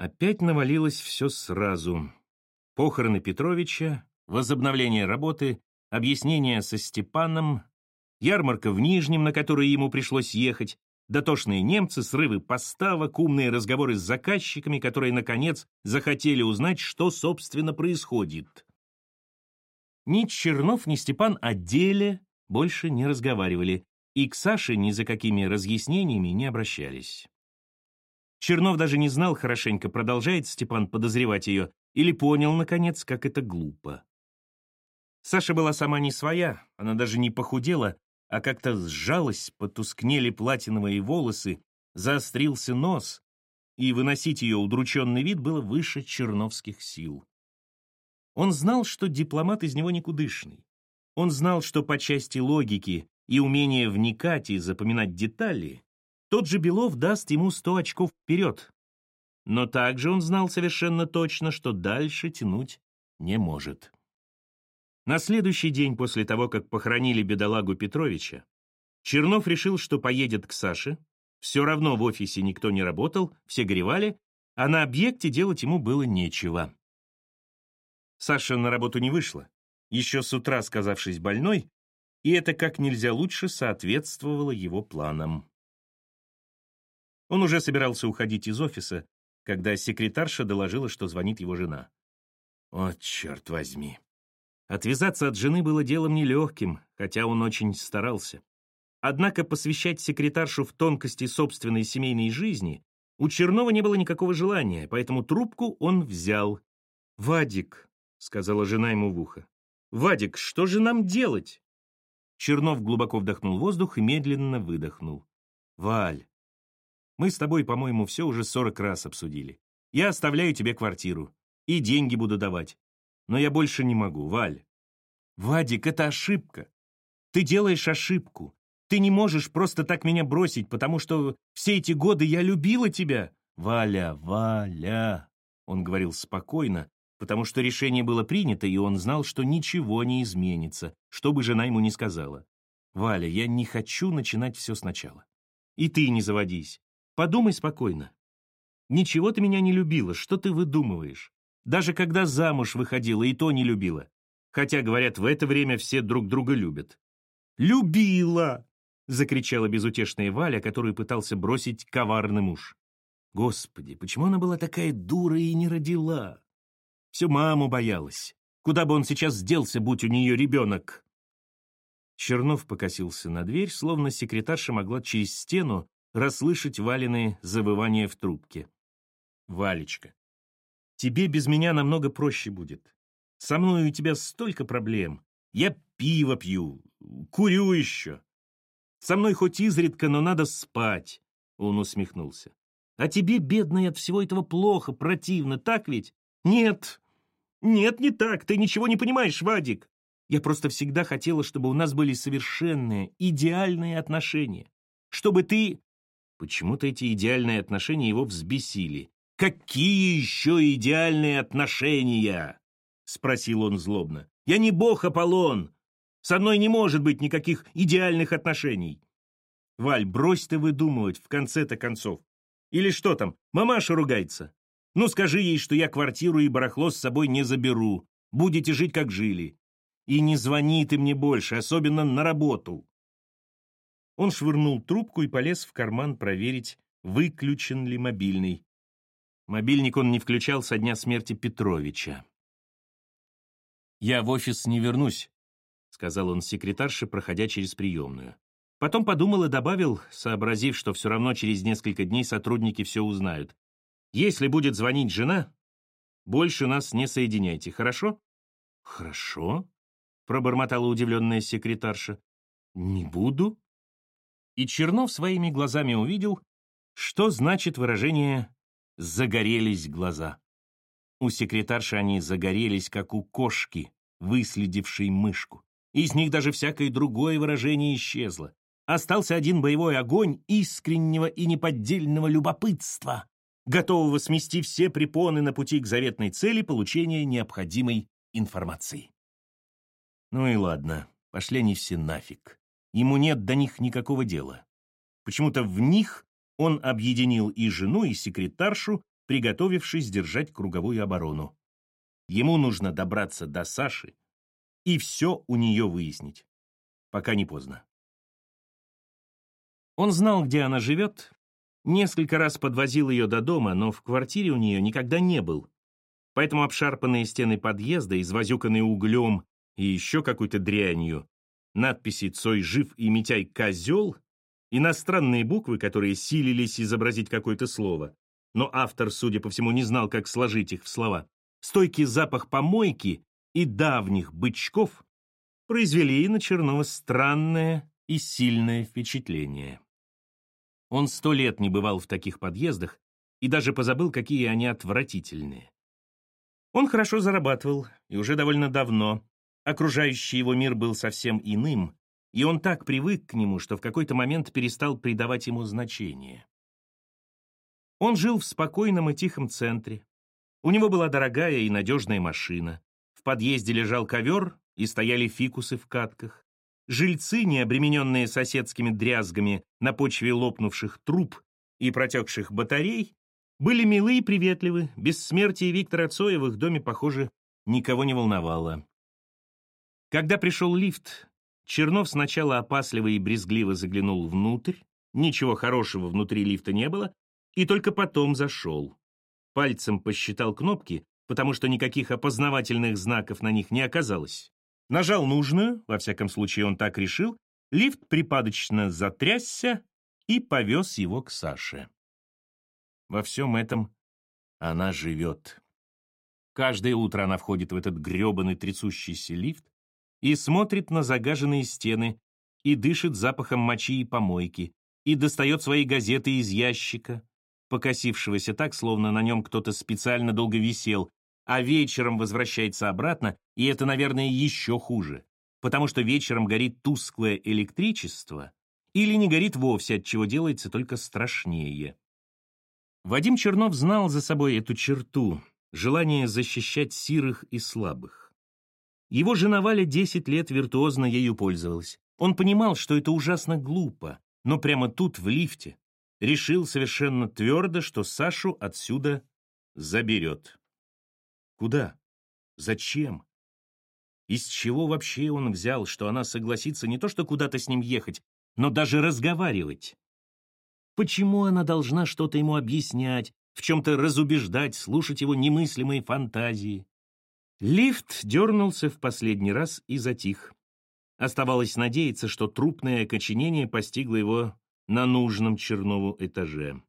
Опять навалилось все сразу. Похороны Петровича, возобновление работы, объяснение со Степаном, ярмарка в Нижнем, на которую ему пришлось ехать, дотошные немцы, срывы поставок, умные разговоры с заказчиками, которые, наконец, захотели узнать, что, собственно, происходит. Ни Чернов, ни Степан о деле больше не разговаривали, и к Саше ни за какими разъяснениями не обращались. Чернов даже не знал хорошенько, продолжает Степан подозревать ее, или понял, наконец, как это глупо. Саша была сама не своя, она даже не похудела, а как-то сжалась, потускнели платиновые волосы, заострился нос, и выносить ее удрученный вид было выше черновских сил. Он знал, что дипломат из него никудышный. Он знал, что по части логики и умения вникать и запоминать детали тот же Белов даст ему сто очков вперед. Но также он знал совершенно точно, что дальше тянуть не может. На следующий день после того, как похоронили бедолагу Петровича, Чернов решил, что поедет к Саше. Все равно в офисе никто не работал, все горевали, а на объекте делать ему было нечего. Саша на работу не вышла, еще с утра сказавшись больной, и это как нельзя лучше соответствовало его планам. Он уже собирался уходить из офиса, когда секретарша доложила, что звонит его жена. «О, черт возьми!» Отвязаться от жены было делом нелегким, хотя он очень старался. Однако посвящать секретаршу в тонкости собственной семейной жизни у Чернова не было никакого желания, поэтому трубку он взял. «Вадик», — сказала жена ему в ухо, — «Вадик, что же нам делать?» Чернов глубоко вдохнул воздух и медленно выдохнул. «Валь, мы с тобой, по-моему, все уже сорок раз обсудили. Я оставляю тебе квартиру и деньги буду давать. Но я больше не могу, Валь. Вадик, это ошибка. Ты делаешь ошибку. Ты не можешь просто так меня бросить, потому что все эти годы я любила тебя. Валя, Валя. Он говорил спокойно, потому что решение было принято, и он знал, что ничего не изменится, что бы жена ему не сказала. «Валя, я не хочу начинать все сначала. И ты не заводись. Подумай спокойно. Ничего ты меня не любила, что ты выдумываешь? Даже когда замуж выходила, и то не любила. Хотя, говорят, в это время все друг друга любят. «Любила!» — закричала безутешная Валя, которую пытался бросить коварный муж. Господи, почему она была такая дура и не родила? Всю маму боялась. Куда бы он сейчас сделся, будь у нее ребенок? Чернов покосился на дверь, словно секретарша могла через стену расслышать Валины завывания в трубке. «Валечка, Тебе без меня намного проще будет. Со мной у тебя столько проблем. Я пиво пью, курю еще. Со мной хоть изредка, но надо спать. Он усмехнулся. А тебе, бедный, от всего этого плохо, противно, так ведь? Нет, нет, не так, ты ничего не понимаешь, Вадик. Я просто всегда хотела, чтобы у нас были совершенные, идеальные отношения. Чтобы ты... Почему-то эти идеальные отношения его взбесили. «Какие еще идеальные отношения?» — спросил он злобно. «Я не бог Аполлон. Со мной не может быть никаких идеальных отношений». «Валь, брось ты выдумывать в конце-то концов. Или что там, мамаша ругается? Ну, скажи ей, что я квартиру и барахло с собой не заберу. Будете жить, как жили. И не звони ты мне больше, особенно на работу». Он швырнул трубку и полез в карман проверить, выключен ли мобильный. Мобильник он не включал со дня смерти Петровича. «Я в офис не вернусь», — сказал он секретарше, проходя через приемную. Потом подумал и добавил, сообразив, что все равно через несколько дней сотрудники все узнают. «Если будет звонить жена, больше нас не соединяйте, хорошо?» «Хорошо», — пробормотала удивленная секретарша. «Не буду». И Чернов своими глазами увидел, что значит выражение загорелись глаза. У секретарши они загорелись, как у кошки, выследившей мышку. Из них даже всякое другое выражение исчезло. Остался один боевой огонь искреннего и неподдельного любопытства, готового смести все препоны на пути к заветной цели получения необходимой информации. Ну и ладно, пошли они все нафиг. Ему нет до них никакого дела. Почему-то в них он объединил и жену, и секретаршу, приготовившись держать круговую оборону. Ему нужно добраться до Саши и все у нее выяснить, пока не поздно. Он знал, где она живет, несколько раз подвозил ее до дома, но в квартире у нее никогда не был. Поэтому обшарпанные стены подъезда, извозюканные углем и еще какой-то дрянью, надписи «Цой жив» и «Митяй козел», иностранные буквы, которые силились изобразить какое-то слово, но автор, судя по всему, не знал, как сложить их в слова, стойкий запах помойки и давних бычков произвели на Чернова странное и сильное впечатление. Он сто лет не бывал в таких подъездах и даже позабыл, какие они отвратительные. Он хорошо зарабатывал, и уже довольно давно. Окружающий его мир был совсем иным, и он так привык к нему, что в какой-то момент перестал придавать ему значение. Он жил в спокойном и тихом центре. У него была дорогая и надежная машина. В подъезде лежал ковер и стояли фикусы в катках. Жильцы, не обремененные соседскими дрязгами на почве лопнувших труб и протекших батарей, были милы и приветливы, без смерти Виктора Цоя в их доме, похоже, никого не волновало. Когда пришел лифт, Чернов сначала опасливо и брезгливо заглянул внутрь, ничего хорошего внутри лифта не было, и только потом зашел. Пальцем посчитал кнопки, потому что никаких опознавательных знаков на них не оказалось. Нажал нужную, во всяком случае он так решил, лифт припадочно затрясся и повез его к Саше. Во всем этом она живет. Каждое утро она входит в этот гребаный трясущийся лифт и смотрит на загаженные стены, и дышит запахом мочи и помойки, и достает свои газеты из ящика, покосившегося так, словно на нем кто-то специально долго висел, а вечером возвращается обратно, и это, наверное, еще хуже, потому что вечером горит тусклое электричество или не горит вовсе, от чего делается только страшнее. Вадим Чернов знал за собой эту черту, желание защищать сирых и слабых. Его жена Валя 10 лет виртуозно ею пользовалась. Он понимал, что это ужасно глупо, но прямо тут, в лифте, решил совершенно твердо, что Сашу отсюда заберет. Куда? Зачем? Из чего вообще он взял, что она согласится не то что куда-то с ним ехать, но даже разговаривать? Почему она должна что-то ему объяснять, в чем-то разубеждать, слушать его немыслимые фантазии? Лифт дернулся в последний раз и затих. Оставалось надеяться, что трупное окоченение постигло его на нужном Чернову этаже.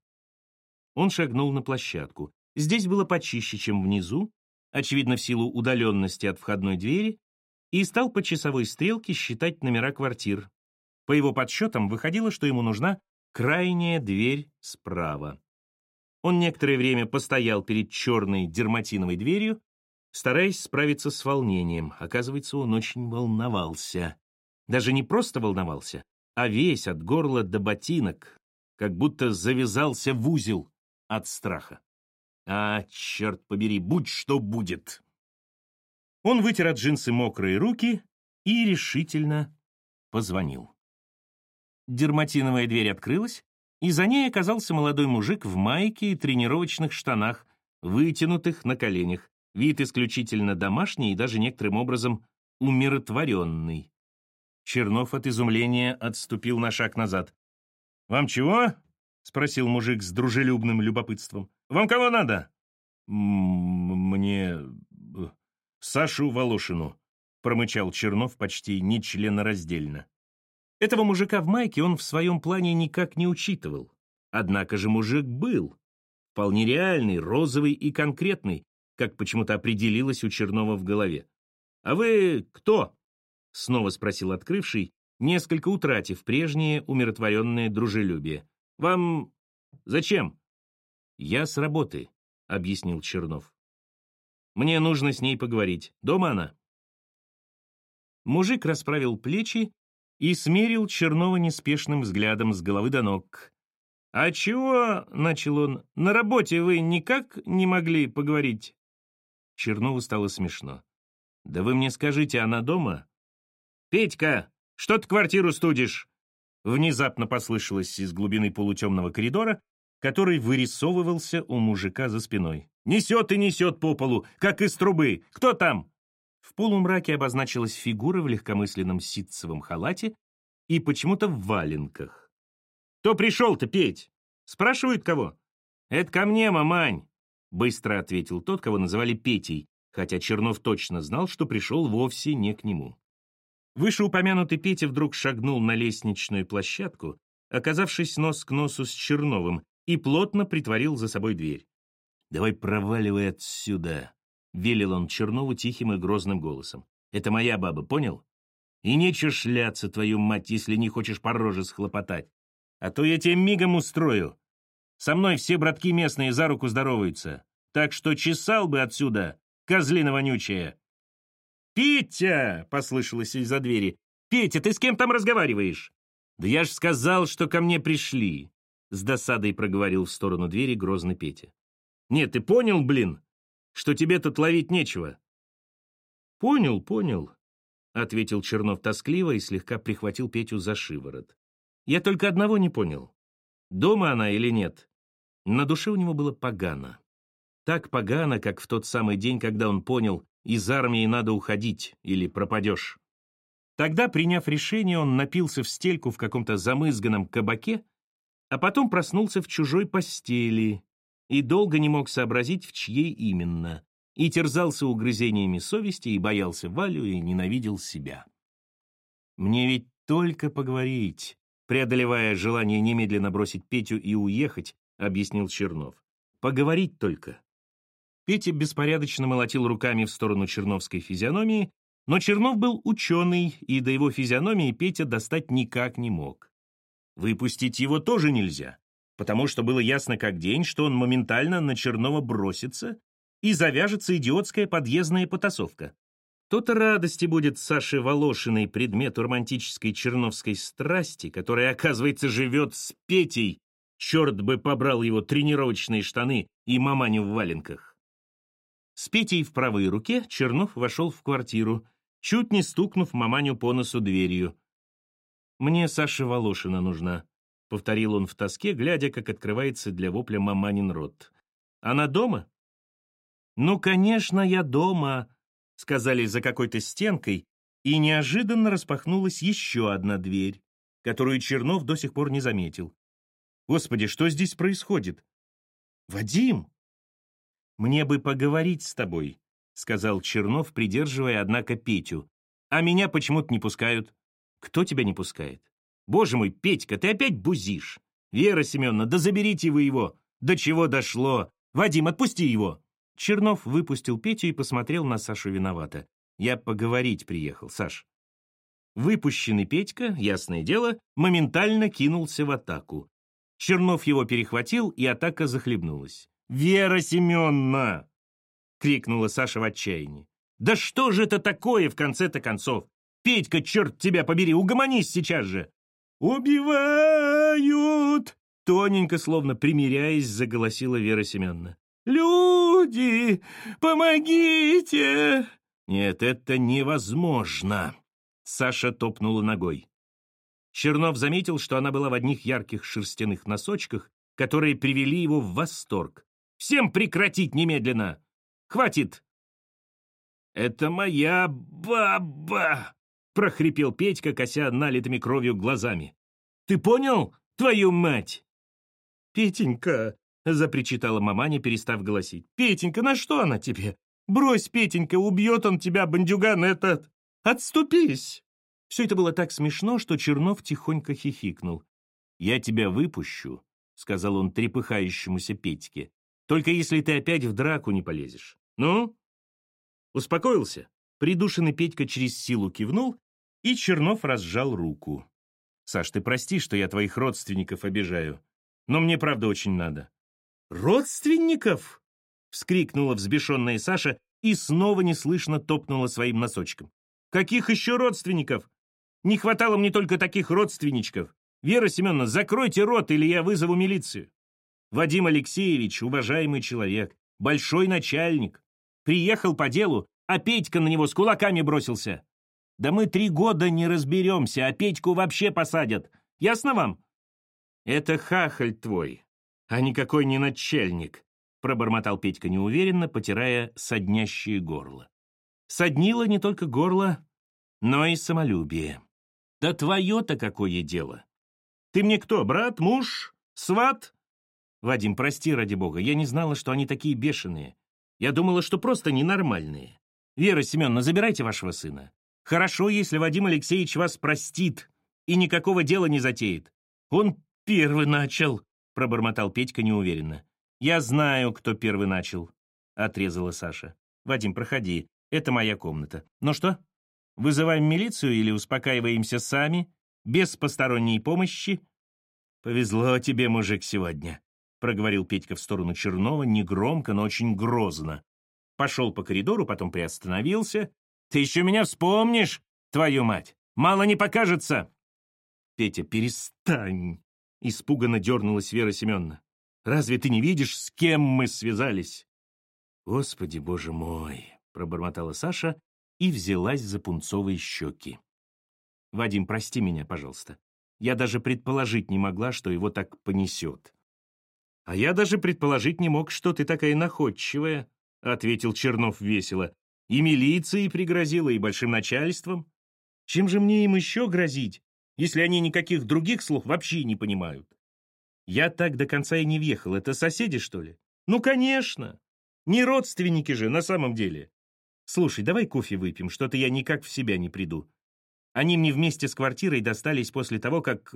Он шагнул на площадку. Здесь было почище, чем внизу, очевидно, в силу удаленности от входной двери, и стал по часовой стрелке считать номера квартир. По его подсчетам выходило, что ему нужна крайняя дверь справа. Он некоторое время постоял перед черной дерматиновой дверью, стараясь справиться с волнением. Оказывается, он очень волновался. Даже не просто волновался, а весь от горла до ботинок, как будто завязался в узел от страха. А, черт побери, будь что будет. Он вытер от джинсы мокрые руки и решительно позвонил. Дерматиновая дверь открылась, и за ней оказался молодой мужик в майке и тренировочных штанах, вытянутых на коленях, вид исключительно домашний и даже некоторым образом умиротворенный. Чернов от изумления отступил на шаг назад. «Вам чего?» — спросил мужик с дружелюбным любопытством. «Вам кого надо?» «Мне... Э, Сашу Волошину», — промычал Чернов почти нечленораздельно. Этого мужика в майке он в своем плане никак не учитывал. Однако же мужик был. Вполне реальный, розовый и конкретный, как почему-то определилось у Чернова в голове. «А вы кто?» — снова спросил открывший, несколько утратив прежнее умиротворенное дружелюбие. «Вам зачем?» «Я с работы», — объяснил Чернов. «Мне нужно с ней поговорить. Дома она?» Мужик расправил плечи и смерил Чернова неспешным взглядом с головы до ног. «А чего, — начал он, — на работе вы никак не могли поговорить?» Чернову стало смешно. «Да вы мне скажите, она дома?» «Петька, что ты квартиру студишь?» Внезапно послышалось из глубины полутемного коридора, который вырисовывался у мужика за спиной. «Несет и несет по полу, как из трубы! Кто там?» В полумраке обозначилась фигура в легкомысленном ситцевом халате и почему-то в валенках. «Кто пришел-то петь? Спрашивают кого?» «Это ко мне, мамань!» — быстро ответил тот, кого называли Петей, хотя Чернов точно знал, что пришел вовсе не к нему. Вышеупомянутый Петя вдруг шагнул на лестничную площадку, оказавшись нос к носу с Черновым, и плотно притворил за собой дверь. «Давай проваливай отсюда», — велел он Чернову тихим и грозным голосом. «Это моя баба, понял? И нечего шляться, твою мать, если не хочешь по роже схлопотать. А то я тебе мигом устрою. Со мной все братки местные за руку здороваются. Так что чесал бы отсюда, козлина вонючая». «Петя!» — послышалось из-за двери. «Петя, ты с кем там разговариваешь?» «Да я ж сказал, что ко мне пришли!» С досадой проговорил в сторону двери грозный Петя. «Нет, ты понял, блин, что тебе тут ловить нечего?» «Понял, понял», — ответил Чернов тоскливо и слегка прихватил Петю за шиворот. «Я только одного не понял. Дома она или нет?» На душе у него было погано. Так погано, как в тот самый день, когда он понял, из армии надо уходить или пропадешь. Тогда, приняв решение, он напился в стельку в каком-то замызганном кабаке, а потом проснулся в чужой постели и долго не мог сообразить, в чьей именно, и терзался угрызениями совести, и боялся Валю, и ненавидел себя. «Мне ведь только поговорить», преодолевая желание немедленно бросить Петю и уехать, объяснил Чернов. «Поговорить только». Петя беспорядочно молотил руками в сторону черновской физиономии, но Чернов был ученый, и до его физиономии Петя достать никак не мог. Выпустить его тоже нельзя, потому что было ясно как день, что он моментально на Чернова бросится, и завяжется идиотская подъездная потасовка. То-то радости будет Саше Волошиной предмету романтической черновской страсти, которая, оказывается, живет с Петей. Черт бы побрал его тренировочные штаны и маманю в валенках. С Петей в правой руке Чернов вошел в квартиру, чуть не стукнув маманю по носу дверью. «Мне Саша Волошина нужна», — повторил он в тоске, глядя, как открывается для вопля маманин рот. «Она дома?» «Ну, конечно, я дома», — сказали за какой-то стенкой, и неожиданно распахнулась еще одна дверь, которую Чернов до сих пор не заметил. «Господи, что здесь происходит?» «Вадим!» «Мне бы поговорить с тобой», — сказал Чернов, придерживая, однако, Петю. «А меня почему-то не пускают». «Кто тебя не пускает?» «Боже мой, Петька, ты опять бузишь!» «Вера Семеновна, да заберите вы его!» «До чего дошло? Вадим, отпусти его!» Чернов выпустил Петю и посмотрел на Сашу виновато. «Я поговорить приехал, Саш». Выпущенный Петька, ясное дело, моментально кинулся в атаку. Чернов его перехватил, и атака захлебнулась. «Вера Семеновна!» — крикнула Саша в отчаянии. «Да что же это такое, в конце-то концов? Петька, черт тебя побери, угомонись сейчас же!» «Убивают!» — тоненько, словно примиряясь, заголосила Вера Семеновна. «Люди, помогите!» «Нет, это невозможно!» Саша топнула ногой. Чернов заметил, что она была в одних ярких шерстяных носочках, которые привели его в восторг. Всем прекратить немедленно! Хватит!» «Это моя баба!» — прохрипел Петька, кося налитыми кровью глазами. «Ты понял, твою мать?» «Петенька!» — запричитала маманя, перестав голосить. «Петенька, на что она тебе? Брось, Петенька, убьет он тебя, бандюган этот! Отступись!» Все это было так смешно, что Чернов тихонько хихикнул. «Я тебя выпущу», — сказал он трепыхающемуся Петьке. Только если ты опять в драку не полезешь. Ну? Успокоился? Придушенный Петька через силу кивнул, и Чернов разжал руку. «Саш, ты прости, что я твоих родственников обижаю, но мне правда очень надо». «Родственников?» — вскрикнула взбешенная Саша и снова неслышно топнула своим носочком. «Каких еще родственников? Не хватало мне только таких родственничков. Вера Семеновна, закройте рот, или я вызову милицию». Вадим Алексеевич, уважаемый человек, большой начальник. Приехал по делу, а Петька на него с кулаками бросился. Да мы три года не разберемся, а Петьку вообще посадят. Ясно вам? Это хахаль твой. а никакой не начальник, пробормотал Петька неуверенно, потирая соднящее горло. Соднило не только горло, но и самолюбие. Да твое-то какое дело? Ты мне кто, брат, муж, сват? Вадим, прости ради бога, я не знала, что они такие бешеные. Я думала, что просто ненормальные. Вера Семеновна, забирайте вашего сына. Хорошо, если Вадим Алексеевич вас простит и никакого дела не затеет. Он первый начал, пробормотал Петька неуверенно. Я знаю, кто первый начал, отрезала Саша. Вадим, проходи, это моя комната. Ну что, вызываем милицию или успокаиваемся сами, без посторонней помощи? Повезло тебе, мужик, сегодня, проговорил Петька в сторону Чернова негромко, но очень грозно. Пошел по коридору, потом приостановился. «Ты еще меня вспомнишь, твою мать! Мало не покажется!» «Петя, перестань!» — испуганно дернулась Вера Семеновна. «Разве ты не видишь, с кем мы связались?» «Господи, боже мой!» — пробормотала Саша и взялась за пунцовые щеки. «Вадим, прости меня, пожалуйста. Я даже предположить не могла, что его так понесет. А я даже предположить не мог, что ты такая находчивая, — ответил Чернов весело. И милицией пригрозила, и большим начальством. Чем же мне им еще грозить, если они никаких других слов вообще не понимают? Я так до конца и не въехал. Это соседи, что ли? Ну, конечно. Не родственники же, на самом деле. Слушай, давай кофе выпьем, что-то я никак в себя не приду. Они мне вместе с квартирой достались после того, как...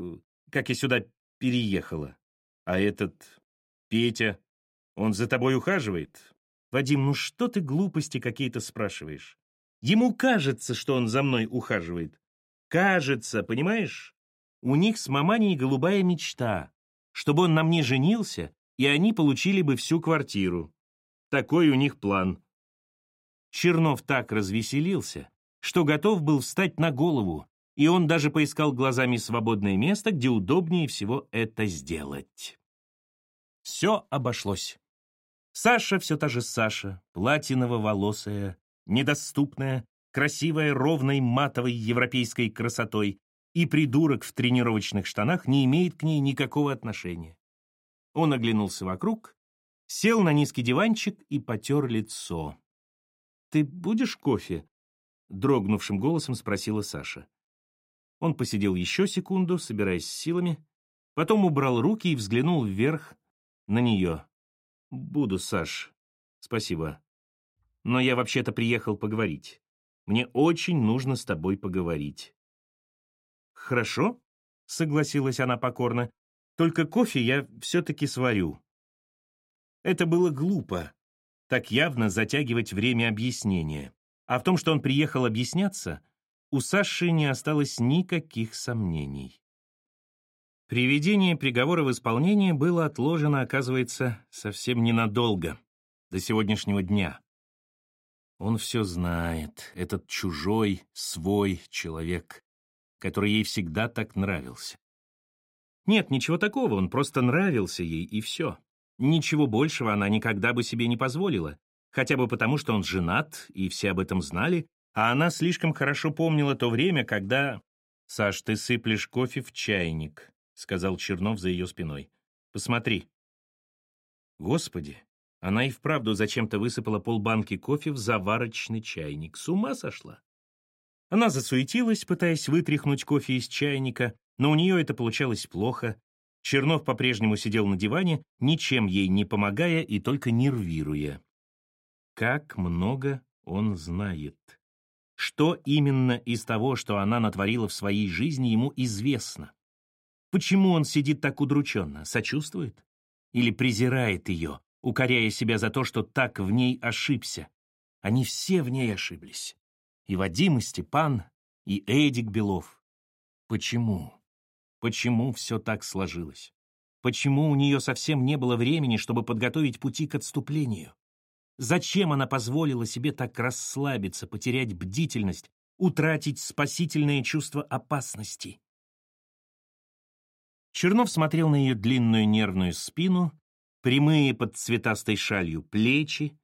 как я сюда переехала. А этот Петя, он за тобой ухаживает? Вадим, ну что ты глупости какие-то спрашиваешь? Ему кажется, что он за мной ухаживает. Кажется, понимаешь? У них с маманей голубая мечта, чтобы он на мне женился, и они получили бы всю квартиру. Такой у них план. Чернов так развеселился, что готов был встать на голову, и он даже поискал глазами свободное место, где удобнее всего это сделать. Все обошлось. Саша все та же Саша, платиново-волосая, недоступная, красивая ровной матовой европейской красотой, и придурок в тренировочных штанах не имеет к ней никакого отношения. Он оглянулся вокруг, сел на низкий диванчик и потер лицо. «Ты будешь кофе?» — дрогнувшим голосом спросила Саша. Он посидел еще секунду, собираясь с силами, потом убрал руки и взглянул вверх на нее. «Буду, Саш. Спасибо. Но я вообще-то приехал поговорить. Мне очень нужно с тобой поговорить». «Хорошо», — согласилась она покорно. «Только кофе я все-таки сварю». Это было глупо, так явно затягивать время объяснения. А в том, что он приехал объясняться, у Саши не осталось никаких сомнений. Приведение приговора в исполнение было отложено, оказывается, совсем ненадолго, до сегодняшнего дня. Он все знает, этот чужой, свой человек, который ей всегда так нравился. Нет, ничего такого, он просто нравился ей, и все. Ничего большего она никогда бы себе не позволила, хотя бы потому, что он женат, и все об этом знали, а она слишком хорошо помнила то время, когда... «Саш, ты сыплешь кофе в чайник», — сказал Чернов за ее спиной. «Посмотри». Господи, она и вправду зачем-то высыпала полбанки кофе в заварочный чайник. С ума сошла. Она засуетилась, пытаясь вытряхнуть кофе из чайника, но у нее это получалось плохо. Чернов по-прежнему сидел на диване, ничем ей не помогая и только нервируя. Как много он знает. Что именно из того, что она натворила в своей жизни, ему известно? Почему он сидит так удрученно? Сочувствует? Или презирает ее, укоряя себя за то, что так в ней ошибся? Они все в ней ошиблись. И Вадим, и Степан, и Эдик Белов. Почему? Почему все так сложилось? Почему у нее совсем не было времени, чтобы подготовить пути к отступлению? Зачем она позволила себе так расслабиться, потерять бдительность, утратить спасительное чувство опасности? Чернов смотрел на ее длинную нервную спину, прямые под цветастой шалью плечи,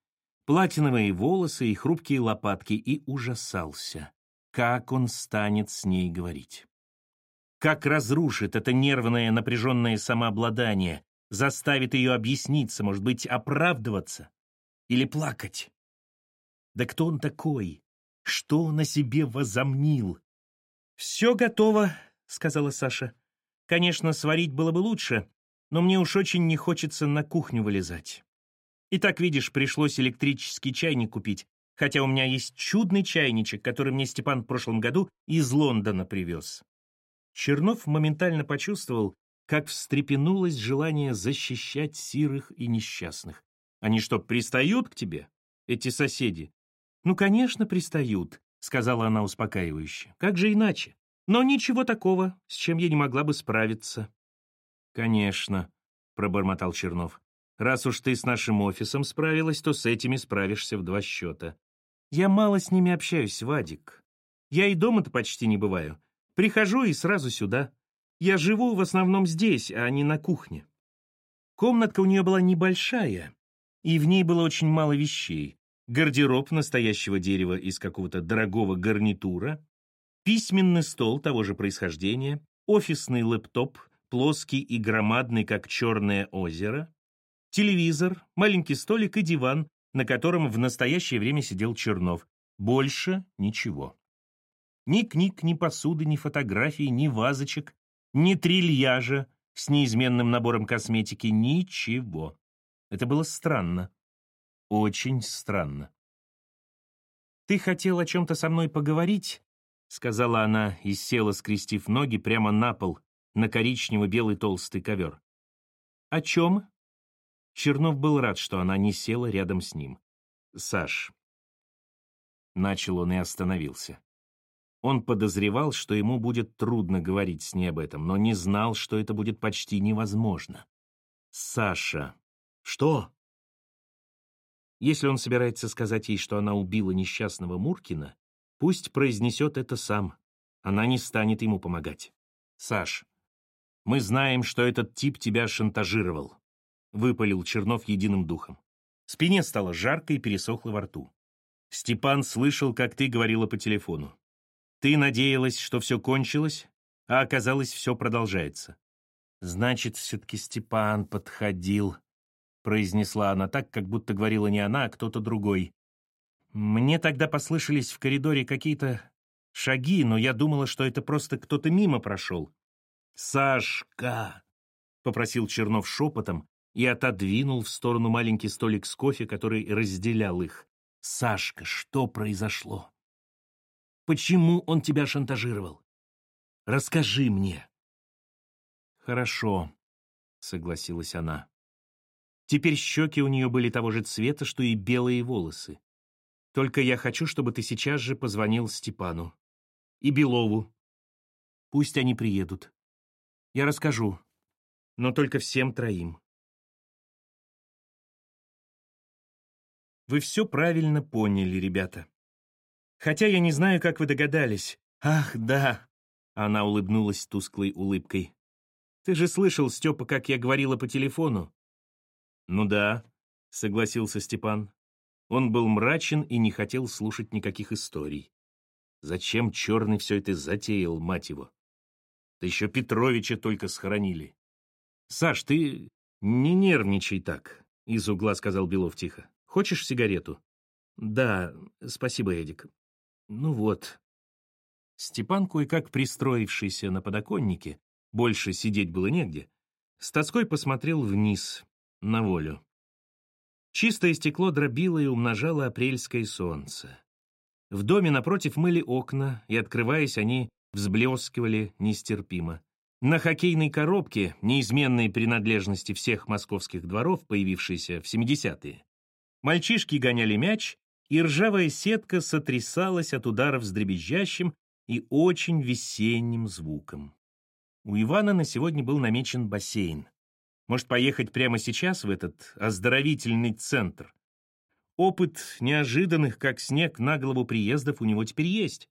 платиновые волосы и хрупкие лопатки и ужасался, как он станет с ней говорить. Как разрушит это нервное напряженное самообладание, заставит ее объясниться, может быть, оправдываться или плакать. Да кто он такой? Что он о себе возомнил? «Все готово», — сказала Саша. «Конечно, сварить было бы лучше, но мне уж очень не хочется на кухню вылезать. И так, видишь, пришлось электрический чайник купить, хотя у меня есть чудный чайничек, который мне Степан в прошлом году из Лондона привез». Чернов моментально почувствовал, как встрепенулось желание защищать сирых и несчастных. Они что, пристают к тебе, эти соседи? Ну, конечно, пристают, сказала она успокаивающе. Как же иначе? Но ничего такого, с чем я не могла бы справиться. Конечно, пробормотал Чернов. Раз уж ты с нашим офисом справилась, то с этими справишься в два счета. Я мало с ними общаюсь, Вадик. Я и дома-то почти не бываю. Прихожу и сразу сюда. Я живу в основном здесь, а не на кухне. Комнатка у нее была небольшая, и в ней было очень мало вещей. Гардероб настоящего дерева из какого-то дорогого гарнитура, письменный стол того же происхождения, офисный лэптоп, плоский и громадный, как черное озеро, телевизор, маленький столик и диван, на котором в настоящее время сидел Чернов. Больше ничего. Ни книг, ни посуды, ни фотографий, ни вазочек, ни трильяжа с неизменным набором косметики, ничего. Это было странно. Очень странно. «Ты хотел о чем-то со мной поговорить?» — сказала она и села, скрестив ноги прямо на пол, на коричнево-белый толстый ковер. «О чем?» Чернов был рад, что она не села рядом с ним. «Саш». Начал он и остановился. Он подозревал, что ему будет трудно говорить с ней об этом, но не знал, что это будет почти невозможно. «Саша», что? Если он собирается сказать ей, что она убила несчастного Муркина, пусть произнесет это сам. Она не станет ему помогать. Саш, мы знаем, что этот тип тебя шантажировал. Выпалил Чернов единым духом. Спине стало жарко и пересохло во рту. Степан слышал, как ты говорила по телефону. Ты надеялась, что все кончилось, а оказалось, все продолжается. Значит, все-таки Степан подходил, — произнесла она так, как будто говорила не она, а кто-то другой. Мне тогда послышались в коридоре какие-то шаги, но я думала, что это просто кто-то мимо прошел. «Сашка!» — попросил Чернов шепотом и отодвинул в сторону маленький столик с кофе, который разделял их. «Сашка, что произошло? Почему он тебя шантажировал? Расскажи мне». «Хорошо», — согласилась она. Теперь щеки у нее были того же цвета, что и белые волосы. Только я хочу, чтобы ты сейчас же позвонил Степану. И Белову. Пусть они приедут. Я расскажу. Но только всем троим. Вы все правильно поняли, ребята. Хотя я не знаю, как вы догадались. Ах, да. Она улыбнулась тусклой улыбкой. Ты же слышал, Степа, как я говорила по телефону? «Ну да», — согласился Степан. Он был мрачен и не хотел слушать никаких историй. Зачем Черный все это затеял, мать его? Да еще Петровича только схоронили. «Саш, ты не нервничай так», — из угла сказал Белов тихо. «Хочешь сигарету?» «Да, спасибо, Эдик». «Ну вот». Степан, кое-как пристроившийся на подоконнике, больше сидеть было негде, с тоской посмотрел вниз, на волю. Чистое стекло дробило и умножало апрельское солнце. В доме напротив мыли окна, и, открываясь, они взблескивали нестерпимо. На хоккейной коробке, неизменной принадлежности всех московских дворов, появившейся в 70-е, мальчишки гоняли мяч, и ржавая сетка сотрясалась от ударов с дребезжащим и очень весенним звуком. У Ивана на сегодня был намечен бассейн. Может, поехать прямо сейчас в этот оздоровительный центр? Опыт неожиданных, как снег, на голову приездов у него теперь есть.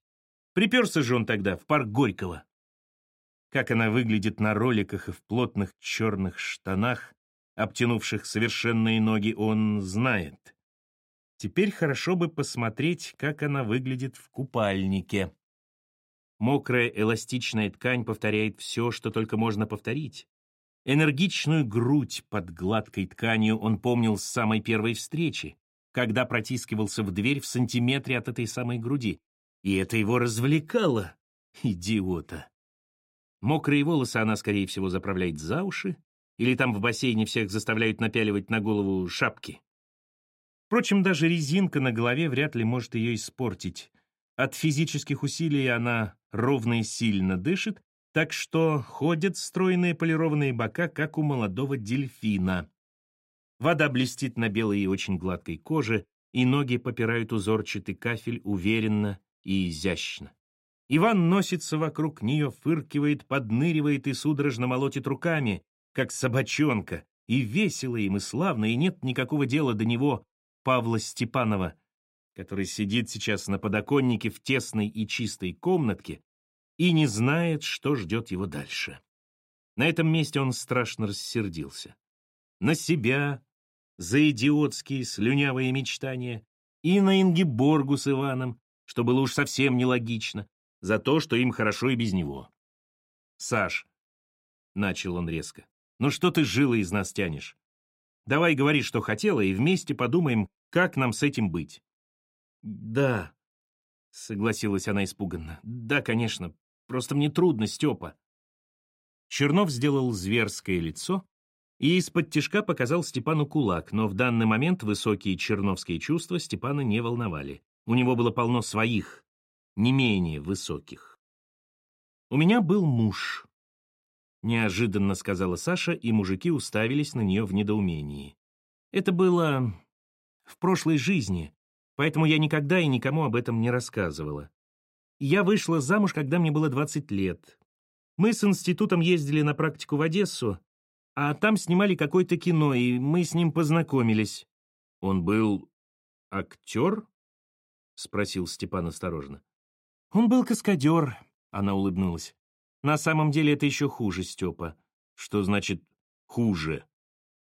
Приперся же он тогда в парк Горького. Как она выглядит на роликах и в плотных черных штанах, обтянувших совершенные ноги, он знает. Теперь хорошо бы посмотреть, как она выглядит в купальнике. Мокрая эластичная ткань повторяет все, что только можно повторить. Энергичную грудь под гладкой тканью он помнил с самой первой встречи, когда протискивался в дверь в сантиметре от этой самой груди. И это его развлекало, идиота. Мокрые волосы она, скорее всего, заправляет за уши, или там в бассейне всех заставляют напяливать на голову шапки. Впрочем, даже резинка на голове вряд ли может ее испортить. От физических усилий она ровно и сильно дышит, так что ходят стройные полированные бока, как у молодого дельфина. Вода блестит на белой и очень гладкой коже, и ноги попирают узорчатый кафель уверенно и изящно. Иван носится вокруг нее, фыркивает, подныривает и судорожно молотит руками, как собачонка, и весело им и славно, и нет никакого дела до него, Павла Степанова, который сидит сейчас на подоконнике в тесной и чистой комнатке и не знает, что ждет его дальше. На этом месте он страшно рассердился. На себя, за идиотские слюнявые мечтания, и на Ингеборгу с Иваном, что было уж совсем нелогично, за то, что им хорошо и без него. «Саш», — начал он резко, — «ну что ты жилы из нас тянешь? Давай говори, что хотела, и вместе подумаем, как нам с этим быть». «Да», — согласилась она испуганно. «Да, конечно. Просто мне трудно, Степа». Чернов сделал зверское лицо и из-под тишка показал Степану кулак, но в данный момент высокие черновские чувства Степана не волновали. У него было полно своих, не менее высоких. «У меня был муж», — неожиданно сказала Саша, и мужики уставились на нее в недоумении. «Это было в прошлой жизни, поэтому я никогда и никому об этом не рассказывала. Я вышла замуж, когда мне было 20 лет. Мы с институтом ездили на практику в Одессу, а там снимали какое-то кино, и мы с ним познакомились. Он был актер? Спросил Степан осторожно. Он был каскадер, она улыбнулась. На самом деле это еще хуже, Степа. Что значит «хуже»?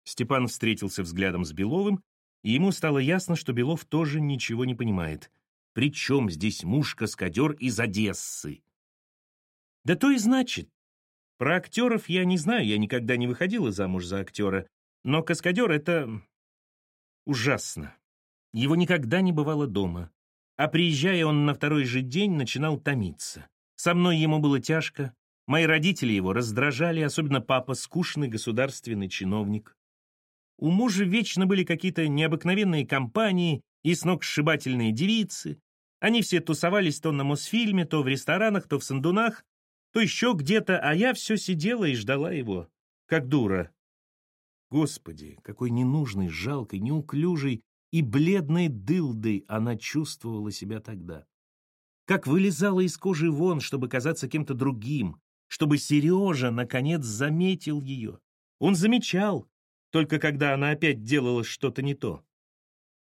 Степан встретился взглядом с Беловым и ему стало ясно, что Белов тоже ничего не понимает. Причем здесь муж-каскадер из Одессы? Да то и значит. Про актеров я не знаю, я никогда не выходила замуж за актера, но каскадер — это ужасно. Его никогда не бывало дома. А приезжая, он на второй же день начинал томиться. Со мной ему было тяжко, мои родители его раздражали, особенно папа, скучный государственный чиновник. У мужа вечно были какие-то необыкновенные компании и сногсшибательные девицы. Они все тусовались то на Мосфильме, то в ресторанах, то в сандунах, то еще где-то, а я все сидела и ждала его, как дура. Господи, какой ненужной, жалкой, неуклюжей и бледной дылдой она чувствовала себя тогда. Как вылезала из кожи вон, чтобы казаться кем-то другим, чтобы Сережа, наконец, заметил ее. Он замечал, только когда она опять делала что-то не то.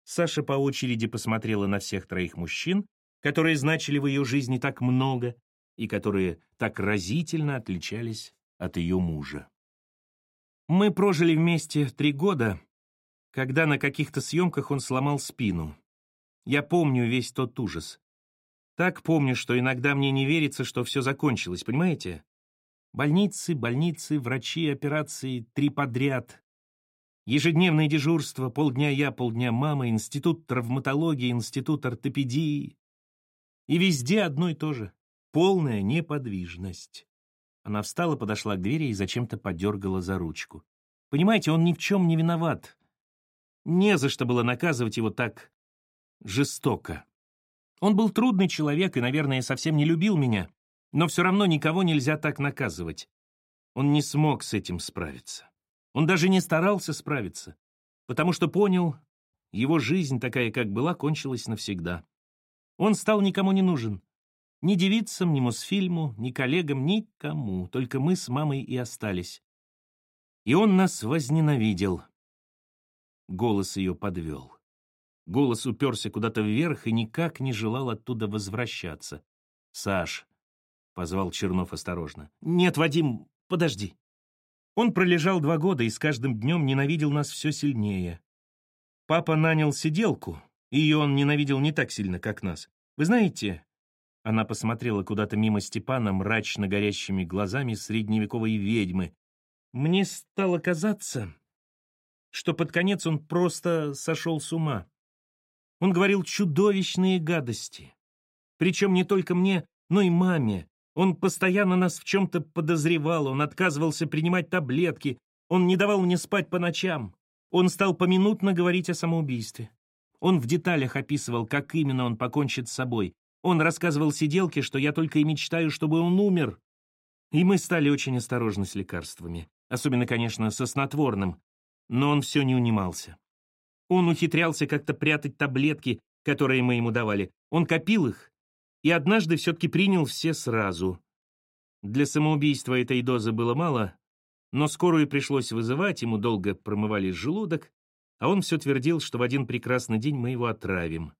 Саша по очереди посмотрела на всех троих мужчин, которые значили в ее жизни так много и которые так разительно отличались от ее мужа. Мы прожили вместе три года, когда на каких-то съемках он сломал спину. Я помню весь тот ужас. Так помню, что иногда мне не верится, что все закончилось, понимаете? Больницы, больницы, врачи, операции, три подряд. Ежедневное дежурство, полдня я, полдня мама, институт травматологии, институт ортопедии. И везде одно и то же. Полная неподвижность. Она встала, подошла к двери и зачем-то подергала за ручку. Понимаете, он ни в чем не виноват. Не за что было наказывать его так жестоко. Он был трудный человек и, наверное, совсем не любил меня, но все равно никого нельзя так наказывать. Он не смог с этим справиться. Он даже не старался справиться, потому что понял, его жизнь, такая как была, кончилась навсегда. Он стал никому не нужен. Ни девицам, ни Мосфильму, ни коллегам, никому. Только мы с мамой и остались. И он нас возненавидел. Голос ее подвел. Голос уперся куда-то вверх и никак не желал оттуда возвращаться. «Саш», — позвал Чернов осторожно. «Нет, Вадим, подожди». Он пролежал два года и с каждым днем ненавидел нас все сильнее. Папа нанял сиделку, и ее он ненавидел не так сильно, как нас. Вы знаете, она посмотрела куда-то мимо Степана мрачно горящими глазами средневековой ведьмы. Мне стало казаться, что под конец он просто сошел с ума. Он говорил чудовищные гадости. Причем не только мне, но и маме. Он постоянно нас в чем-то подозревал, он отказывался принимать таблетки, он не давал мне спать по ночам. Он стал поминутно говорить о самоубийстве. Он в деталях описывал, как именно он покончит с собой. Он рассказывал сиделке, что я только и мечтаю, чтобы он умер. И мы стали очень осторожны с лекарствами. Особенно, конечно, со снотворным. Но он все не унимался. Он ухитрялся как-то прятать таблетки, которые мы ему давали. Он копил их и однажды все-таки принял все сразу. Для самоубийства этой дозы было мало, но скорую пришлось вызывать, ему долго промывали желудок, а он все твердил, что в один прекрасный день мы его отравим.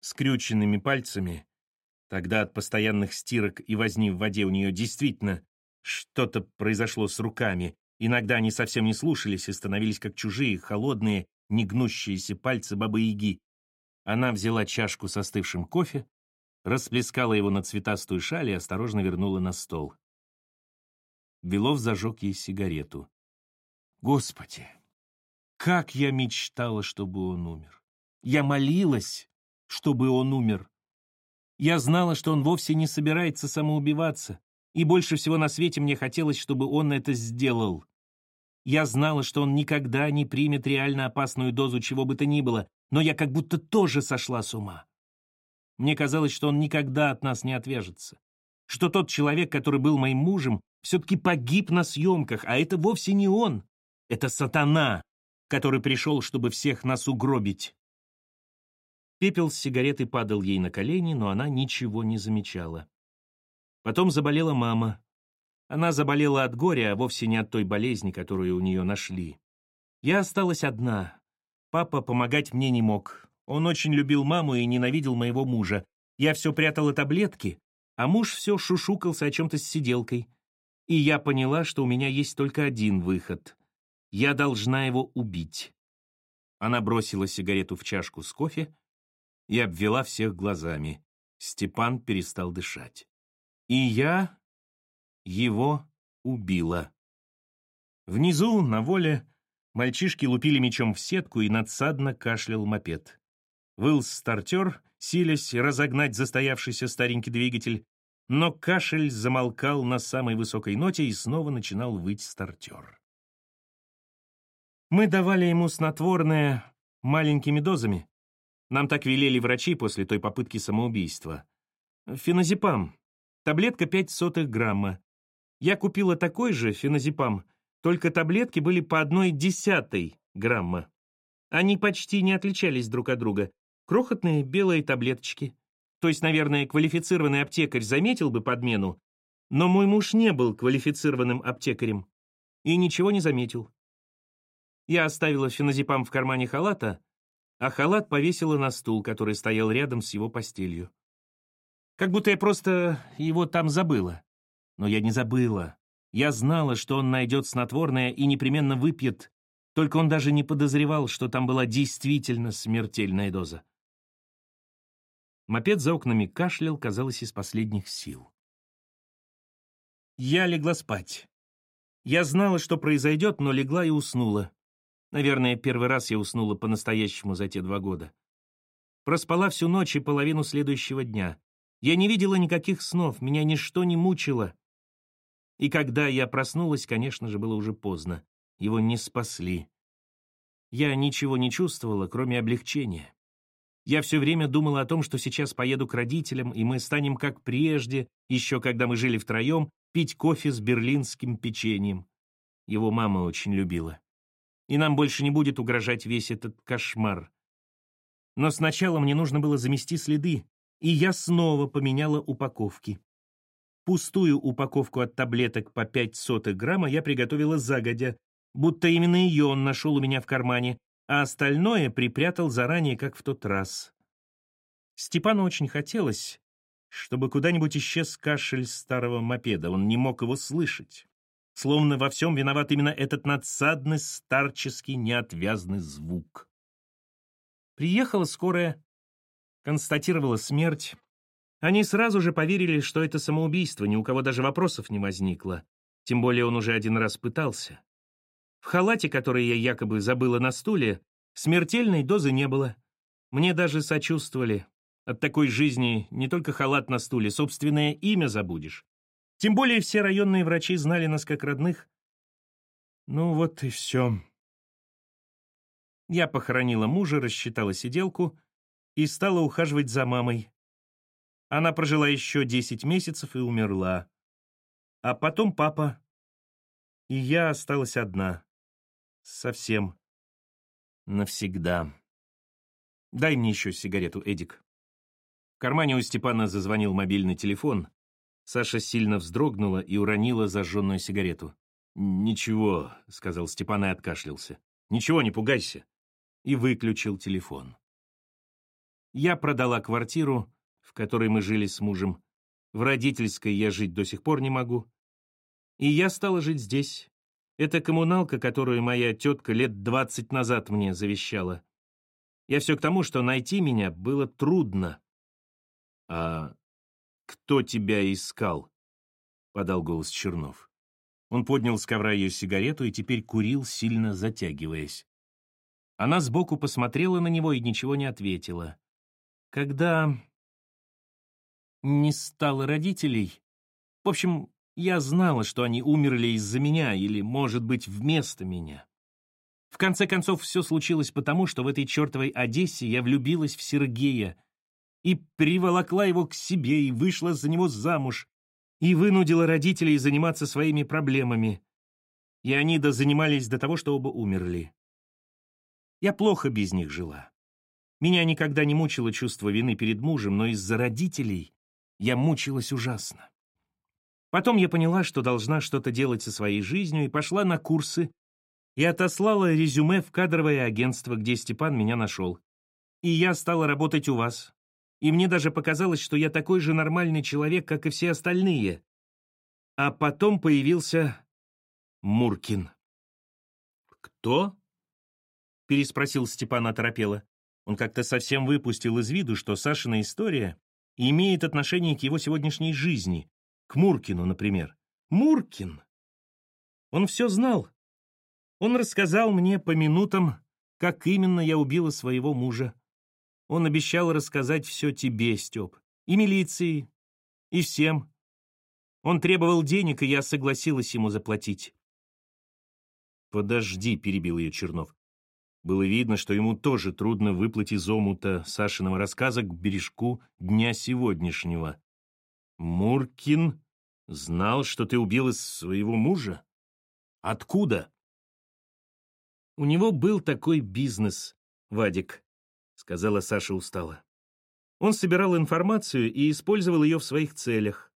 Скрюченными пальцами, тогда от постоянных стирок и возни в воде у нее действительно что-то произошло с руками, иногда они совсем не слушались и становились как чужие, холодные, негнущиеся пальцы бабы-яги. Она взяла чашку с остывшим кофе, расплескала его на цветастую шаль и осторожно вернула на стол. Белов зажег ей сигарету. Господи, как я мечтала, чтобы он умер. Я молилась, чтобы он умер. Я знала, что он вовсе не собирается самоубиваться, и больше всего на свете мне хотелось, чтобы он это сделал. Я знала, что он никогда не примет реально опасную дозу чего бы то ни было, но я как будто тоже сошла с ума. Мне казалось, что он никогда от нас не отвяжется. Что тот человек, который был моим мужем, все-таки погиб на съемках, а это вовсе не он. Это сатана, который пришел, чтобы всех нас угробить. Пепел с сигаретой падал ей на колени, но она ничего не замечала. Потом заболела мама. Она заболела от горя, а вовсе не от той болезни, которую у нее нашли. Я осталась одна. Папа помогать мне не мог. Он очень любил маму и ненавидел моего мужа. Я все прятала таблетки, а муж все шушукался о чем-то с сиделкой. И я поняла, что у меня есть только один выход. Я должна его убить. Она бросила сигарету в чашку с кофе и обвела всех глазами. Степан перестал дышать. И я его убила. Внизу, на воле, мальчишки лупили мечом в сетку и надсадно кашлял мопед. Выл стартер, силясь разогнать застоявшийся старенький двигатель, но кашель замолкал на самой высокой ноте и снова начинал выть стартер. Мы давали ему снотворное маленькими дозами. Нам так велели врачи после той попытки самоубийства. Феназепам. Таблетка 5 сотых грамма. Я купила такой же феназепам, только таблетки были по одной десятой грамма. Они почти не отличались друг от друга, Крохотные белые таблеточки. То есть, наверное, квалифицированный аптекарь заметил бы подмену, но мой муж не был квалифицированным аптекарем и ничего не заметил. Я оставила феназепам в кармане халата, а халат повесила на стул, который стоял рядом с его постелью. Как будто я просто его там забыла. Но я не забыла. Я знала, что он найдет снотворное и непременно выпьет, только он даже не подозревал, что там была действительно смертельная доза. Мопед за окнами кашлял, казалось, из последних сил. Я легла спать. Я знала, что произойдет, но легла и уснула. Наверное, первый раз я уснула по-настоящему за те два года. Проспала всю ночь и половину следующего дня. Я не видела никаких снов, меня ничто не мучило. И когда я проснулась, конечно же, было уже поздно. Его не спасли. Я ничего не чувствовала, кроме облегчения. Я все время думала о том, что сейчас поеду к родителям, и мы станем как прежде, еще когда мы жили втроем, пить кофе с берлинским печеньем. Его мама очень любила. И нам больше не будет угрожать весь этот кошмар. Но сначала мне нужно было замести следы, и я снова поменяла упаковки. Пустую упаковку от таблеток по 5 сотых грамма я приготовила загодя, будто именно ее он нашел у меня в кармане, а остальное припрятал заранее, как в тот раз. Степану очень хотелось, чтобы куда-нибудь исчез кашель старого мопеда, он не мог его слышать. Словно во всем виноват именно этот надсадный, старческий, неотвязный звук. Приехала скорая, констатировала смерть. Они сразу же поверили, что это самоубийство, ни у кого даже вопросов не возникло. Тем более он уже один раз пытался. В халате, который я якобы забыла на стуле, смертельной дозы не было. Мне даже сочувствовали. От такой жизни не только халат на стуле, собственное имя забудешь. Тем более все районные врачи знали нас как родных. Ну вот и все. Я похоронила мужа, рассчитала сиделку и стала ухаживать за мамой. Она прожила еще десять месяцев и умерла. А потом папа. И я осталась одна. Совсем. Навсегда. Дай мне еще сигарету, Эдик. В кармане у Степана зазвонил мобильный телефон. Саша сильно вздрогнула и уронила зажженную сигарету. «Ничего», — сказал Степан и откашлялся. «Ничего, не пугайся». И выключил телефон. Я продала квартиру, в которой мы жили с мужем. В родительской я жить до сих пор не могу. И я стала жить здесь. Это коммуналка, которую моя тетка лет двадцать назад мне завещала. Я все к тому, что найти меня было трудно. А «Кто тебя искал?» — подал голос Чернов. Он поднял с ковра ее сигарету и теперь курил, сильно затягиваясь. Она сбоку посмотрела на него и ничего не ответила. Когда не стало родителей... В общем, я знала, что они умерли из-за меня или, может быть, вместо меня. В конце концов, все случилось потому, что в этой чертовой Одессе я влюбилась в Сергея, и приволокла его к себе и вышла за него замуж, и вынудила родителей заниматься своими проблемами. И они дозанимались до того, что оба умерли. Я плохо без них жила. Меня никогда не мучило чувство вины перед мужем, но из-за родителей я мучилась ужасно. Потом я поняла, что должна что-то делать со своей жизнью, и пошла на курсы и отослала резюме в кадровое агентство, где Степан меня нашел. И я стала работать у вас, и мне даже показалось, что я такой же нормальный человек, как и все остальные. А потом появился Муркин. «Кто?» — переспросил Степан оторопело. Он как-то совсем выпустил из виду, что Сашина история имеет отношение к его сегодняшней жизни, к Муркину, например. Муркин! Он все знал. Он рассказал мне по минутам, как именно я убила своего мужа. Он обещал рассказать все тебе, Степ. И милиции, и всем. Он требовал денег, и я согласилась ему заплатить. «Подожди», — перебил ее Чернов. Было видно, что ему тоже трудно выплыть из омута Сашиного рассказа к бережку дня сегодняшнего. «Муркин знал, что ты убила своего мужа? Откуда?» У него был такой бизнес, Вадик. — сказала Саша устало. Он собирал информацию и использовал ее в своих целях.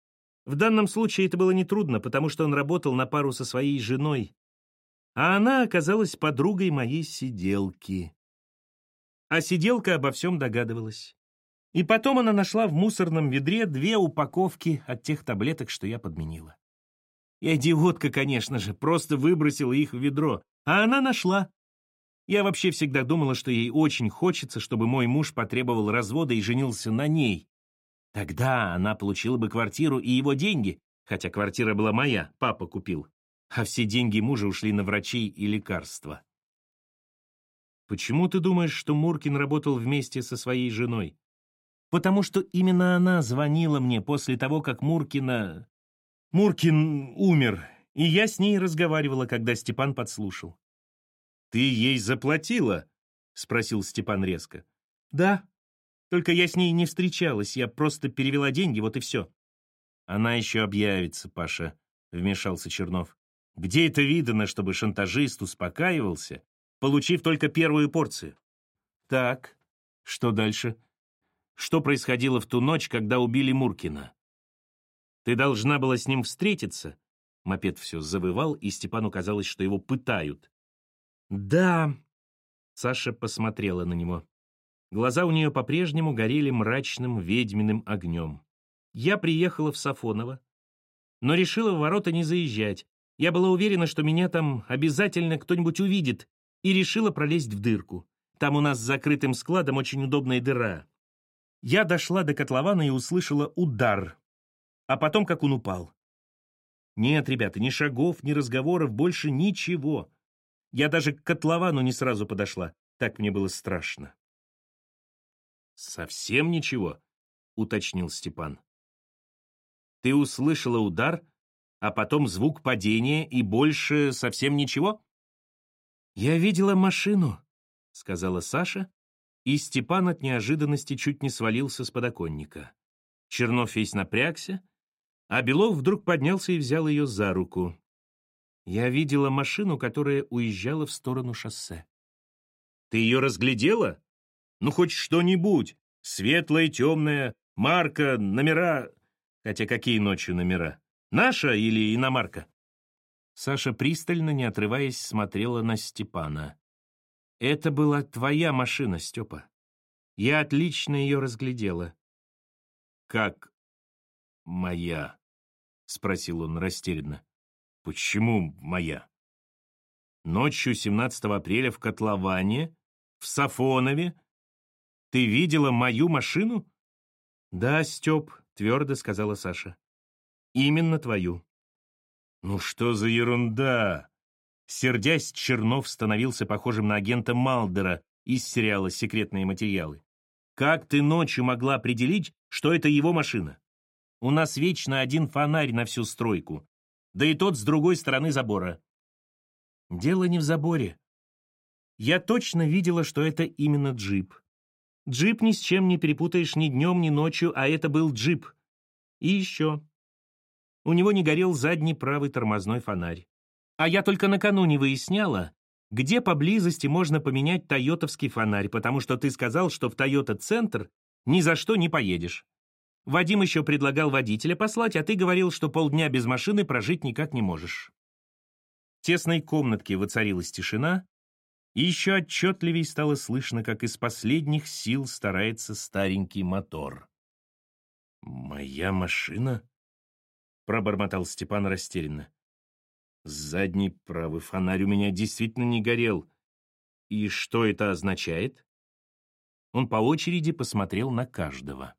В данном случае это было нетрудно, потому что он работал на пару со своей женой, а она оказалась подругой моей сиделки. А сиделка обо всем догадывалась. И потом она нашла в мусорном ведре две упаковки от тех таблеток, что я подменила. Я идиотка, конечно же, просто выбросила их в ведро, а она нашла. Я вообще всегда думала, что ей очень хочется, чтобы мой муж потребовал развода и женился на ней. Тогда она получила бы квартиру и его деньги, хотя квартира была моя, папа купил, а все деньги мужа ушли на врачей и лекарства. Почему ты думаешь, что Муркин работал вместе со своей женой? Потому что именно она звонила мне после того, как Муркина... Муркин умер, и я с ней разговаривала, когда Степан подслушал. «Ты ей заплатила?» — спросил Степан резко. «Да. Только я с ней не встречалась, я просто перевела деньги, вот и все». «Она еще объявится, Паша», — вмешался Чернов. «Где это видано, чтобы шантажист успокаивался, получив только первую порцию?» «Так, что дальше?» «Что происходило в ту ночь, когда убили Муркина?» «Ты должна была с ним встретиться?» Мопед все завывал, и Степану казалось, что его пытают. «Да...» Саша посмотрела на него. Глаза у нее по-прежнему горели мрачным ведьминым огнем. Я приехала в Сафоново, но решила в ворота не заезжать. Я была уверена, что меня там обязательно кто-нибудь увидит, и решила пролезть в дырку. Там у нас с закрытым складом очень удобная дыра. Я дошла до котлована и услышала удар, а потом как он упал. Нет, ребята, ни шагов, ни разговоров, больше ничего. Я даже к котловану не сразу подошла. Так мне было страшно. «Совсем ничего?» — уточнил Степан. «Ты услышала удар, а потом звук падения и больше совсем ничего?» «Я видела машину», — сказала Саша, и Степан от неожиданности чуть не свалился с подоконника. Чернов весь напрягся, а Белов вдруг поднялся и взял ее за руку. Я видела машину, которая уезжала в сторону шоссе. «Ты ее разглядела? Ну, хоть что-нибудь. Светлая, темная, марка, номера. Хотя какие ночью номера? Наша или иномарка?» Саша пристально, не отрываясь, смотрела на Степана. «Это была твоя машина, Степа. Я отлично ее разглядела». «Как моя?» — спросил он растерянно. «Почему моя?» «Ночью 17 апреля в Котловане, в Сафонове, ты видела мою машину?» «Да, Степ», — твердо сказала Саша. «Именно твою». «Ну что за ерунда?» Сердясь, Чернов становился похожим на агента Малдера из сериала «Секретные материалы». «Как ты ночью могла определить, что это его машина? У нас вечно один фонарь на всю стройку, да и тот с другой стороны забора». «Дело не в заборе. Я точно видела, что это именно джип. Джип ни с чем не перепутаешь ни днем, ни ночью, а это был джип. И еще. У него не горел задний правый тормозной фонарь. А я только накануне выясняла, где поблизости можно поменять тойотовский фонарь, потому что ты сказал, что в Тойота-центр ни за что не поедешь. Вадим еще предлагал водителя послать, а ты говорил, что полдня без машины прожить никак не можешь. В тесной комнатке воцарилась тишина, и еще отчетливей стало слышно, как из последних сил старается старенький мотор. «Моя машина?» — пробормотал Степан растерянно. «Задний правый фонарь у меня действительно не горел. И что это означает?» Он по очереди посмотрел на каждого.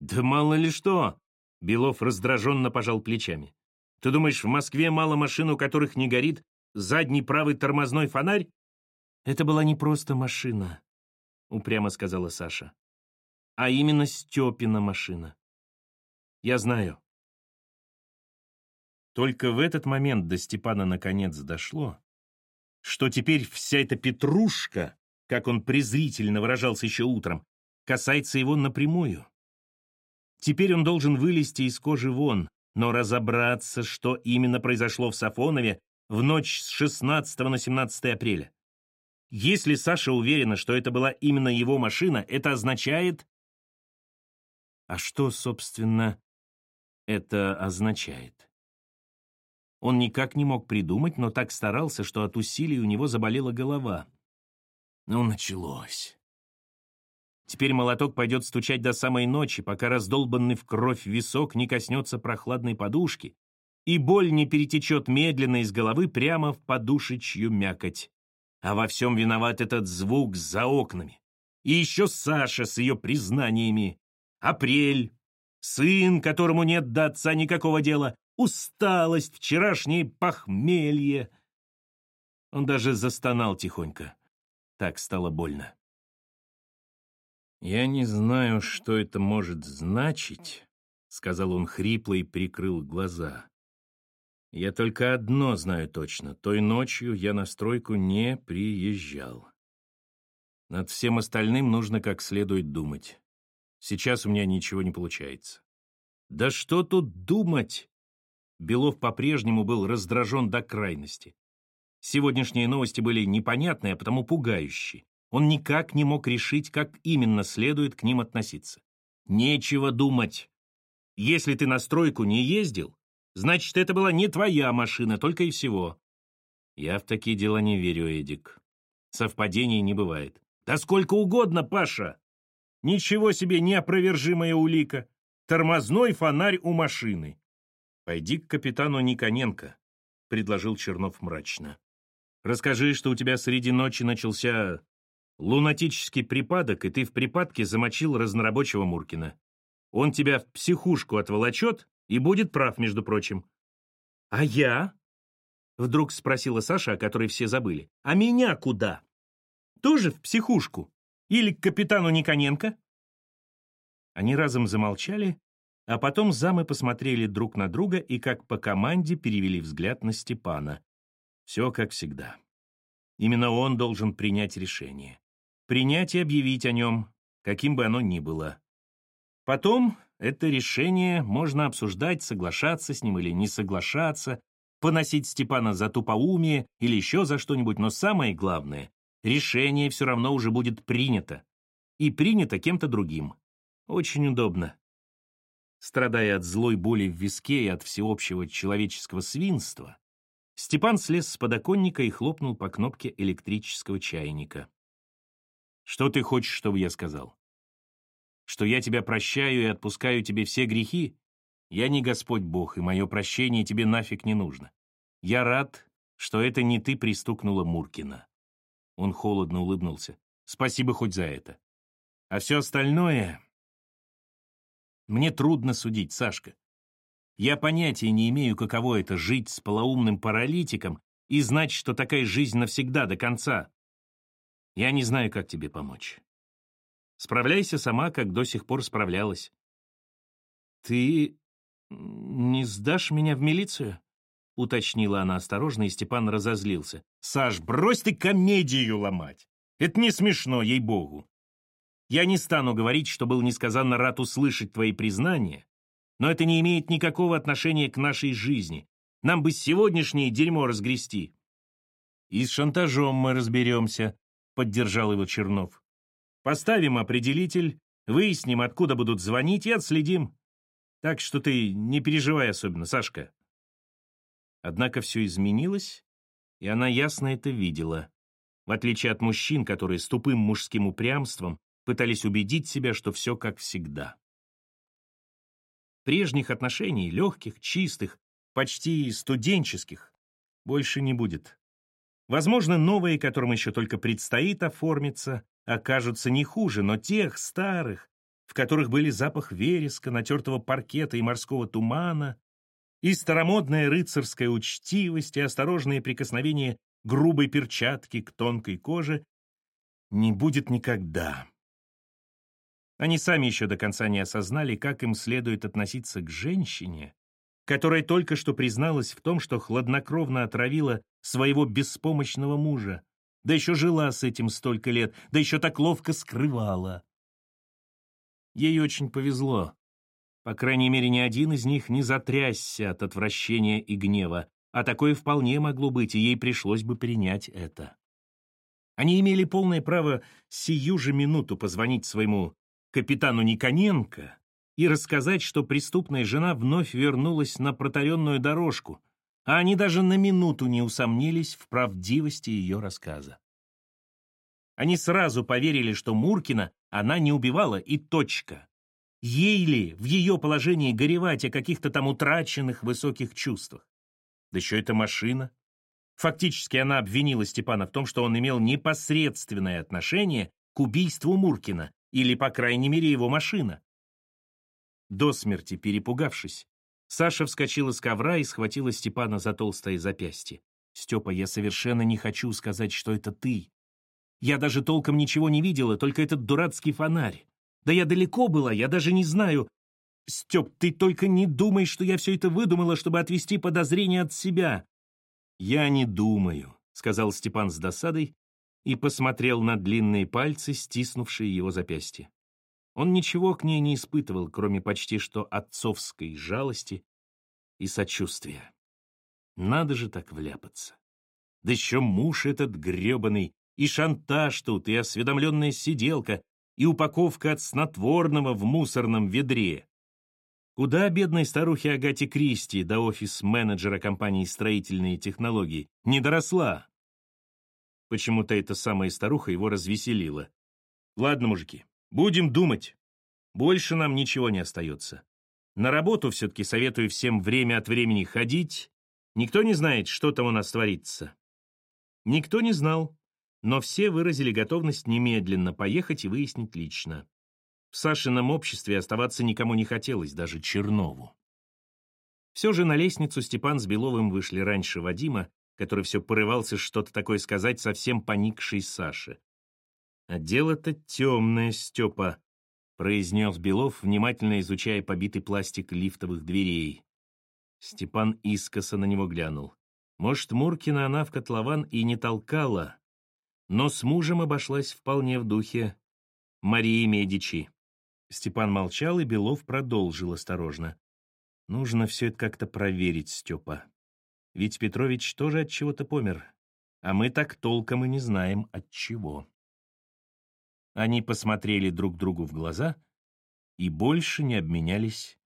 «Да мало ли что!» — Белов раздраженно пожал плечами. «Ты думаешь, в Москве мало машин, у которых не горит задний правый тормозной фонарь?» «Это была не просто машина», — упрямо сказала Саша, «а именно Степина машина. Я знаю». Только в этот момент до Степана наконец дошло, что теперь вся эта петрушка, как он презрительно выражался еще утром, касается его напрямую. Теперь он должен вылезти из кожи вон, но разобраться, что именно произошло в Сафонове в ночь с 16 на 17 апреля. Если Саша уверена, что это была именно его машина, это означает... А что, собственно, это означает? Он никак не мог придумать, но так старался, что от усилий у него заболела голова. Ну, началось. Теперь молоток пойдет стучать до самой ночи, пока раздолбанный в кровь висок не коснется прохладной подушки, и боль не перетечет медленно из головы прямо в подушечью мякоть. А во всем виноват этот звук за окнами. И еще Саша с ее признаниями. Апрель. Сын, которому нет до отца никакого дела. Усталость, вчерашнее похмелье. Он даже застонал тихонько. Так стало больно. «Я не знаю, что это может значить», — сказал он хрипло и прикрыл глаза. Я только одно знаю точно. Той ночью я на стройку не приезжал. Над всем остальным нужно как следует думать. Сейчас у меня ничего не получается. Да что тут думать? Белов по-прежнему был раздражен до крайности. Сегодняшние новости были непонятные, а потому пугающие. Он никак не мог решить, как именно следует к ним относиться. Нечего думать. Если ты на стройку не ездил, Значит, это была не твоя машина, только и всего. Я в такие дела не верю, Эдик. Совпадений не бывает. Да сколько угодно, Паша! Ничего себе неопровержимая улика. Тормозной фонарь у машины. Пойди к капитану Никоненко, предложил Чернов мрачно. Расскажи, что у тебя среди ночи начался лунатический припадок, и ты в припадке замочил разнорабочего Муркина. Он тебя в психушку отволочет и будет прав, между прочим. А я? Вдруг спросила Саша, о которой все забыли. А меня куда? Тоже в психушку? Или к капитану Никоненко? Они разом замолчали, а потом замы посмотрели друг на друга и как по команде перевели взгляд на Степана. Все как всегда. Именно он должен принять решение. Принять и объявить о нем, каким бы оно ни было. Потом это решение можно обсуждать, соглашаться с ним или не соглашаться, поносить Степана за тупоумие или еще за что-нибудь, но самое главное, решение все равно уже будет принято. И принято кем-то другим. Очень удобно. Страдая от злой боли в виске и от всеобщего человеческого свинства, Степан слез с подоконника и хлопнул по кнопке электрического чайника. «Что ты хочешь, чтобы я сказал? Что я тебя прощаю и отпускаю тебе все грехи? Я не Господь Бог, и мое прощение тебе нафиг не нужно. Я рад, что это не ты пристукнула Муркина». Он холодно улыбнулся. «Спасибо хоть за это. А все остальное...» «Мне трудно судить, Сашка. Я понятия не имею, каково это — жить с полоумным паралитиком и знать, что такая жизнь навсегда, до конца. Я не знаю, как тебе помочь. Справляйся сама, как до сих пор справлялась. Ты не сдашь меня в милицию? — уточнила она осторожно, и Степан разозлился. «Саш, брось ты комедию ломать! Это не смешно, ей-богу! Я не стану говорить, что был несказанно рад услышать твои признания, но это не имеет никакого отношения к нашей жизни. Нам бы сегодняшнее дерьмо разгрести. И с шантажом мы разберемся, поддержал его Чернов. Поставим определитель, выясним, откуда будут звонить и отследим. Так что ты не переживай особенно, Сашка. Однако все изменилось, и она ясно это видела. В отличие от мужчин, которые с тупым мужским упрямством пытались убедить себя, что все как всегда. Прежних отношений, легких, чистых, почти студенческих, больше не будет. Возможно, новые, которым еще только предстоит оформиться, окажутся не хуже, но тех старых, в которых были запах вереска, натертого паркета и морского тумана, и старомодная рыцарская учтивость, и осторожные прикосновения грубой перчатки к тонкой коже, не будет никогда. Они сами еще до конца не осознали, как им следует относиться к женщине, которая только что призналась в том, что хладнокровно отравила своего беспомощного мужа, да еще жила с этим столько лет, да еще так ловко скрывала. Ей очень повезло. По крайней мере, ни один из них не затрясся от отвращения и гнева, а такое вполне могло быть, и ей пришлось бы принять это. Они имели полное право сию же минуту позвонить своему капитану Никоненко и рассказать, что преступная жена вновь вернулась на протаренную дорожку, а они даже на минуту не усомнились в правдивости ее рассказа. Они сразу поверили, что Муркина она не убивала, и точка. Ей ли в ее положении горевать о каких-то там утраченных высоких чувствах? Да еще это машина. Фактически она обвинила Степана в том, что он имел непосредственное отношение к убийству Муркина, или, по крайней мере, его машина. До смерти перепугавшись, Саша вскочила с ковра и схватила Степана за толстое запястье. «Степа, я совершенно не хочу сказать, что это ты. Я даже толком ничего не видела, только этот дурацкий фонарь. Да я далеко была, я даже не знаю. Степ, ты только не думай, что я все это выдумала, чтобы отвести подозрения от себя». «Я не думаю», — сказал Степан с досадой и посмотрел на длинные пальцы, стиснувшие его запястье. Он ничего к ней не испытывал, кроме почти что отцовской жалости и сочувствия. Надо же так вляпаться. Да еще муж этот гребаный, и шантаж тут, и осведомленная сиделка, и упаковка от снотворного в мусорном ведре. Куда бедной старухе Агате Кристи до офис-менеджера компании «Строительные технологии» не доросла? Почему-то эта самая старуха его развеселила. Ладно, мужики, будем думать. Больше нам ничего не остается. На работу все-таки советую всем время от времени ходить. Никто не знает, что там у нас творится. Никто не знал, но все выразили готовность немедленно поехать и выяснить лично. В Сашином обществе оставаться никому не хотелось, даже Чернову. Все же на лестницу Степан с Беловым вышли раньше Вадима, который все порывался что-то такое сказать совсем поникшей Саше. «А дело-то темное, Степа», — произнес Белов, внимательно изучая побитый пластик лифтовых дверей. Степан искоса на него глянул. Может, Муркина она в котлован и не толкала, но с мужем обошлась вполне в духе Марии Медичи. Степан молчал, и Белов продолжил осторожно. «Нужно все это как-то проверить, Степа. Ведь Петрович тоже от чего-то помер, а мы так толком и не знаем от чего». Они посмотрели друг другу в глаза и больше не обменялись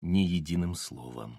ни единым словом.